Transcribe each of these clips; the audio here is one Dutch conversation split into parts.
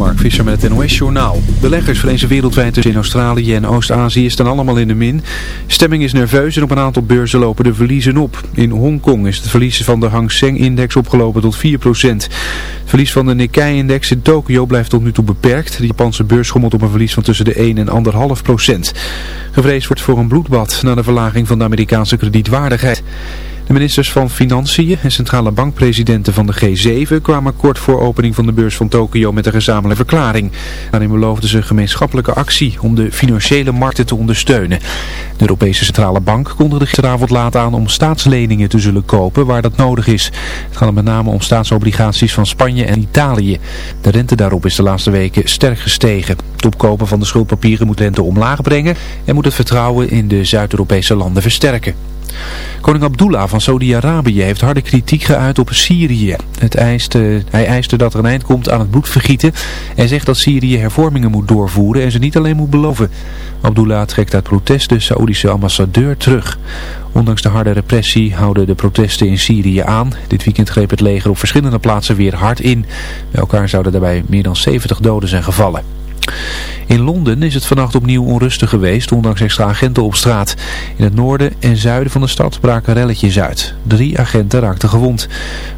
Mark Visser met het NOS Journaal. Beleggers vrezen wereldwijd dus in Australië en Oost-Azië staan allemaal in de min. Stemming is nerveus en op een aantal beurzen lopen de verliezen op. In Hongkong is het verlies van de Hang Seng-index opgelopen tot 4%. Het verlies van de Nikkei-index in Tokio blijft tot nu toe beperkt. De Japanse beurs schommelt op een verlies van tussen de 1 en 1,5%. Gevreesd wordt voor een bloedbad na de verlaging van de Amerikaanse kredietwaardigheid. De ministers van Financiën en centrale bankpresidenten van de G7 kwamen kort voor opening van de beurs van Tokio met een gezamenlijke verklaring. Daarin beloofden ze gemeenschappelijke actie om de financiële markten te ondersteunen. De Europese Centrale Bank kondigde gisteravond laat aan om staatsleningen te zullen kopen waar dat nodig is. Het gaat met name om staatsobligaties van Spanje en Italië. De rente daarop is de laatste weken sterk gestegen. Het opkopen van de schuldpapieren moet rente omlaag brengen en moet het vertrouwen in de Zuid-Europese landen versterken. Koning Abdullah van Saudi-Arabië heeft harde kritiek geuit op Syrië. Het eiste, hij eiste dat er een eind komt aan het bloedvergieten en zegt dat Syrië hervormingen moet doorvoeren en ze niet alleen moet beloven. Abdullah trekt uit protest de Saoedische ambassadeur terug. Ondanks de harde repressie houden de protesten in Syrië aan. Dit weekend greep het leger op verschillende plaatsen weer hard in. Bij elkaar zouden daarbij meer dan 70 doden zijn gevallen. In Londen is het vannacht opnieuw onrustig geweest, ondanks extra agenten op straat. In het noorden en zuiden van de stad braken relletjes uit. Drie agenten raakten gewond.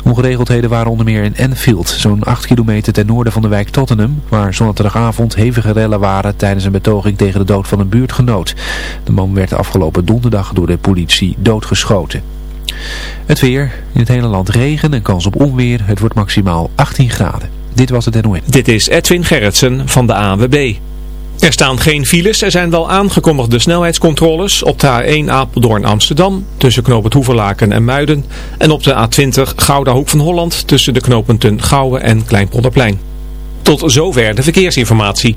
Ongeregeldheden waren onder meer in Enfield, zo'n 8 kilometer ten noorden van de wijk Tottenham, waar zondagavond hevige rellen waren tijdens een betoging tegen de dood van een buurtgenoot. De man werd afgelopen donderdag door de politie doodgeschoten. Het weer, in het hele land regen en kans op onweer, het wordt maximaal 18 graden. Dit was het NOS. Dit is Edwin Gerritsen van de ANWB. Er staan geen files, er zijn wel aangekondigde snelheidscontroles op de A1 Apeldoorn Amsterdam tussen knooppunt Hoeverlaken en Muiden en op de A20 Gouda Hoek van Holland tussen de knooppunten Gouwen en Kleinpolderplein. Tot zover de verkeersinformatie.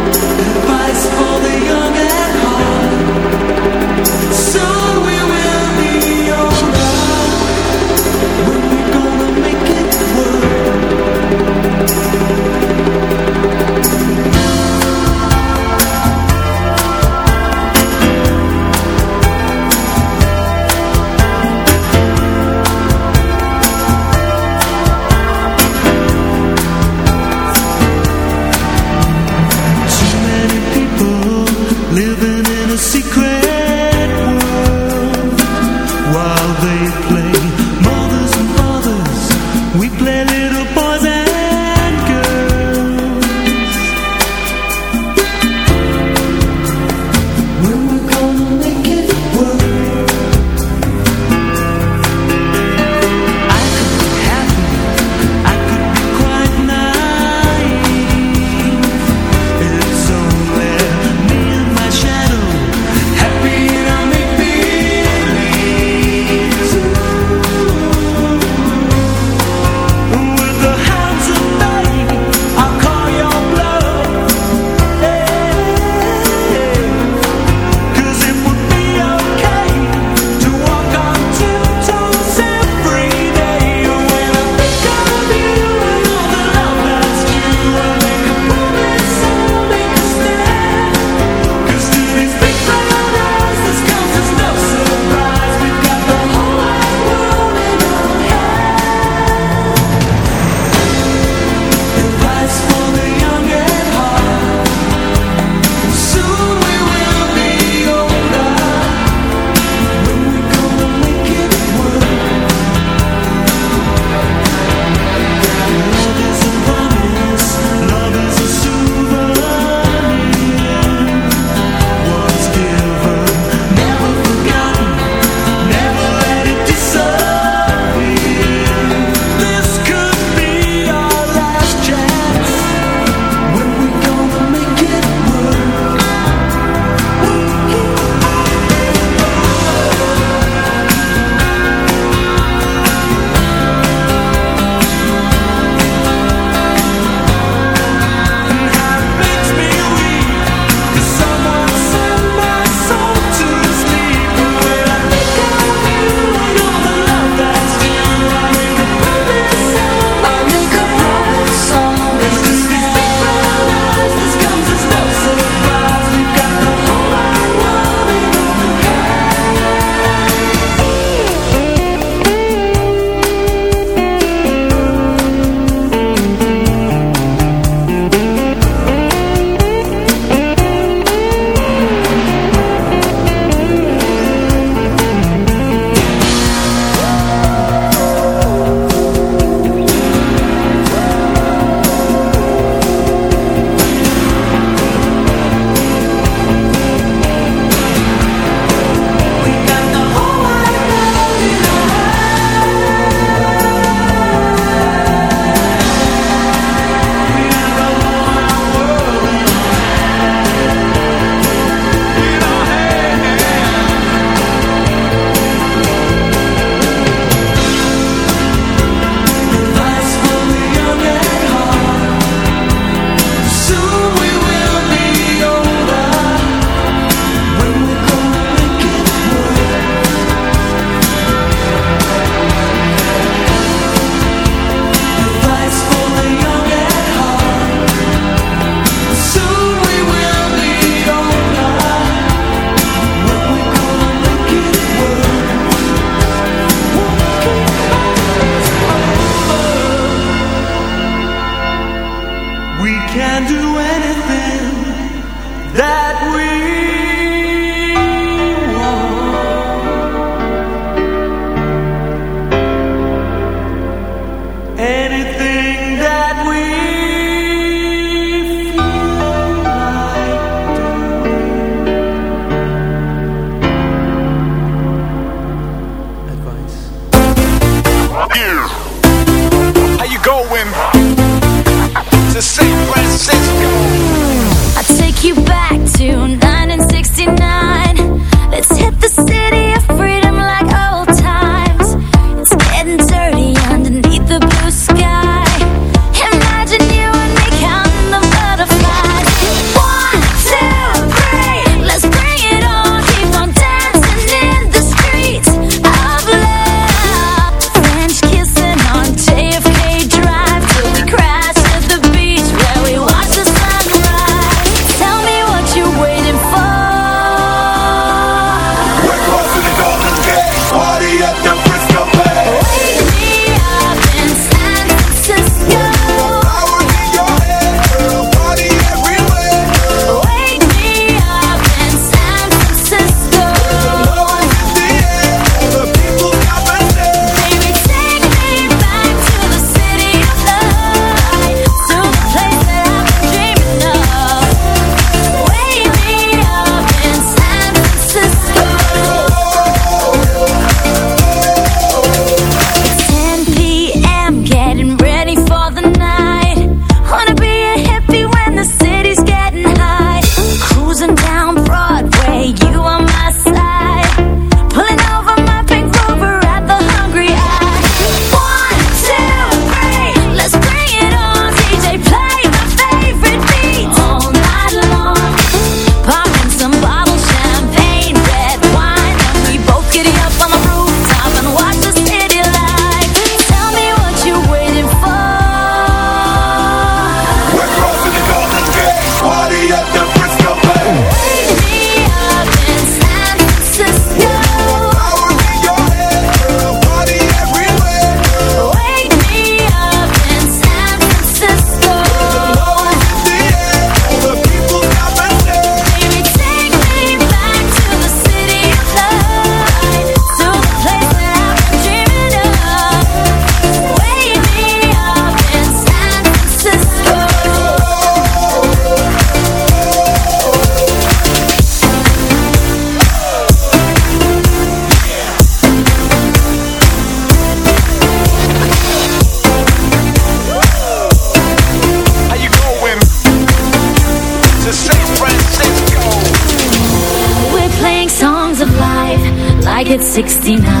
Latina.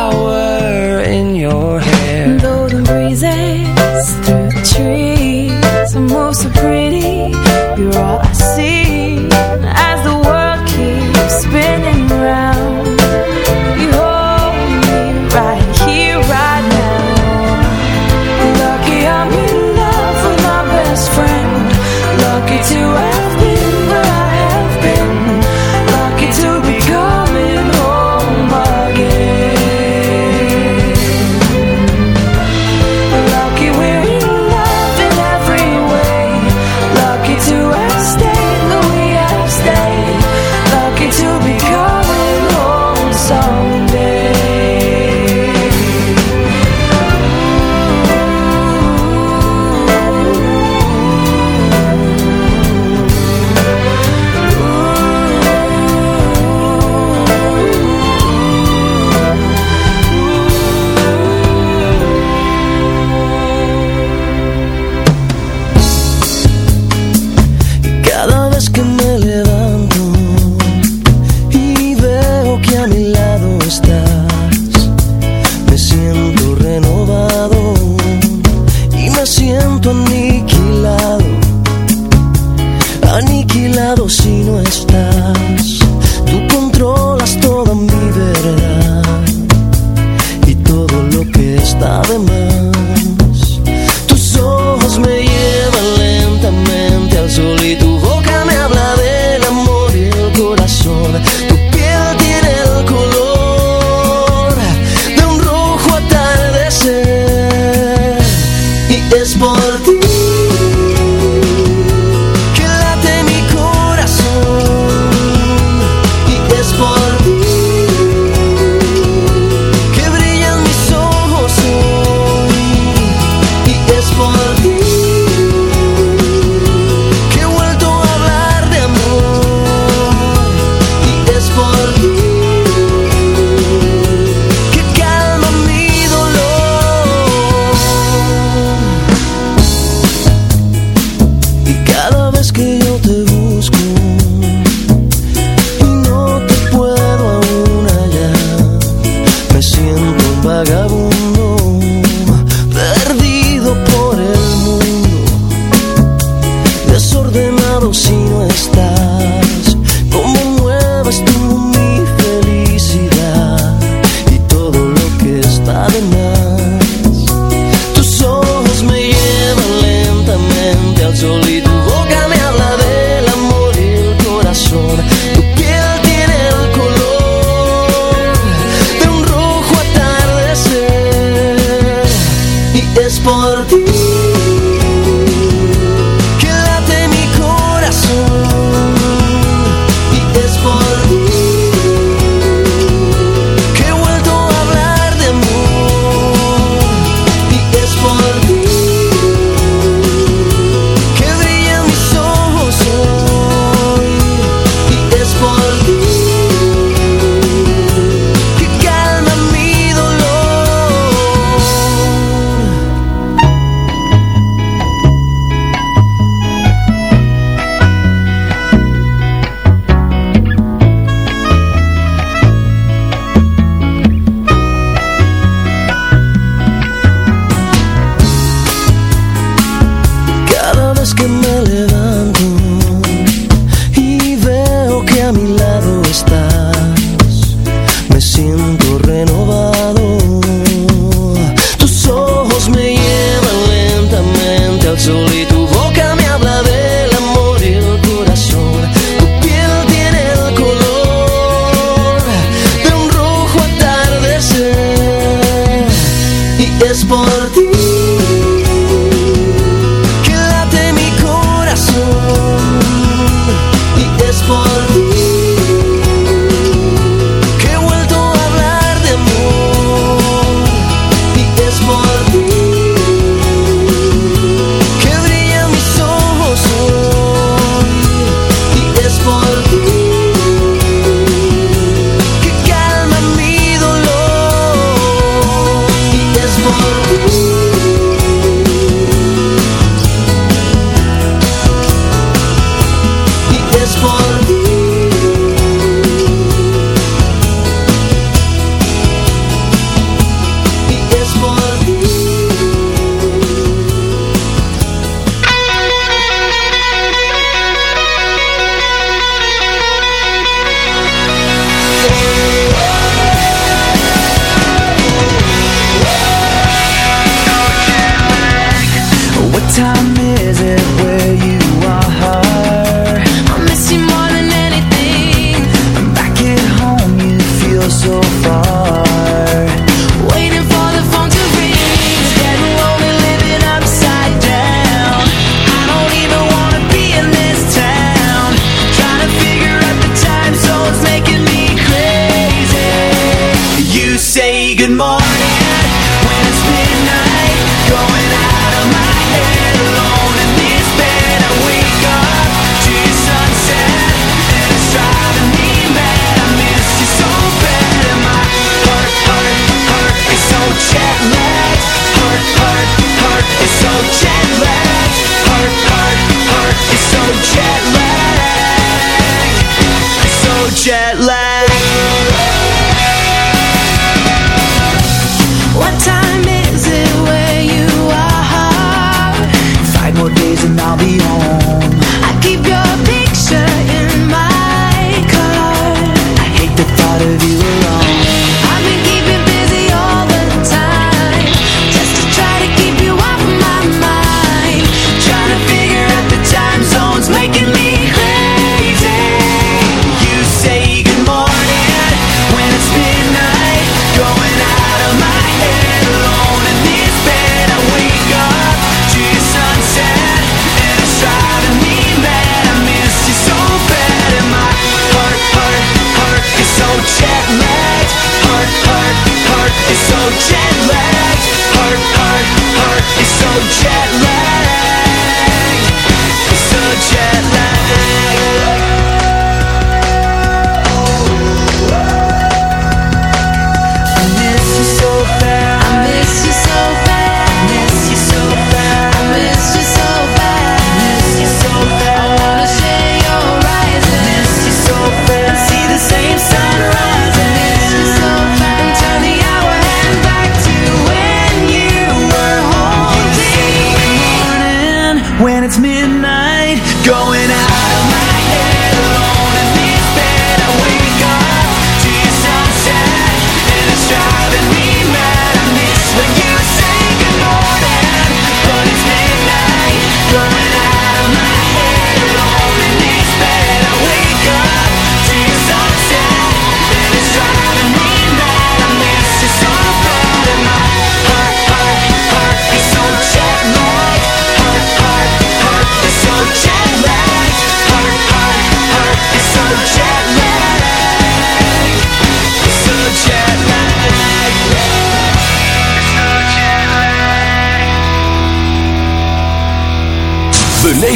time.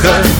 отдыхать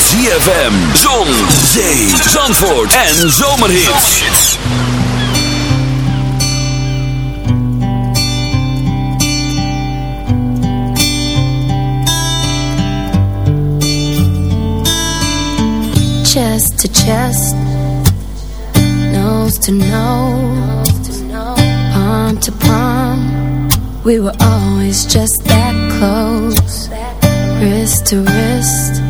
ZFM, Zon, Zee, Zandvoort en Zomerhits. Chest to chest, nose to nose, palm to palm. We were always just that close, wrist to wrist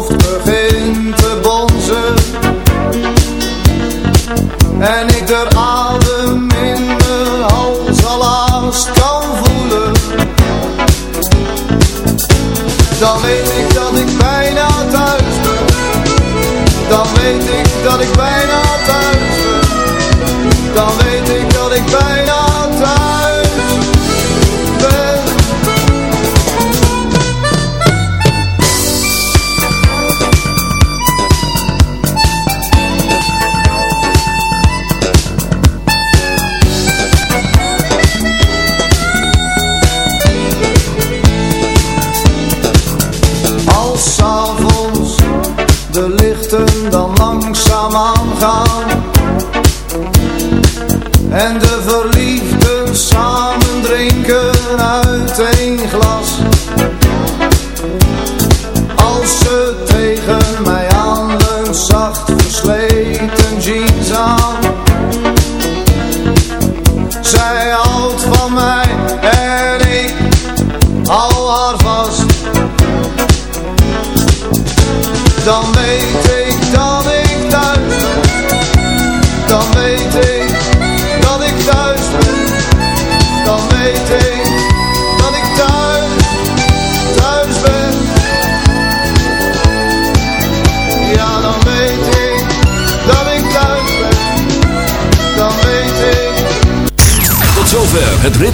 hoofd begint te bonzen. En ik de adem in mijn hals al kan voelen. Dan weet ik dat ik bijna thuis ben. Dan weet ik dat ik bijna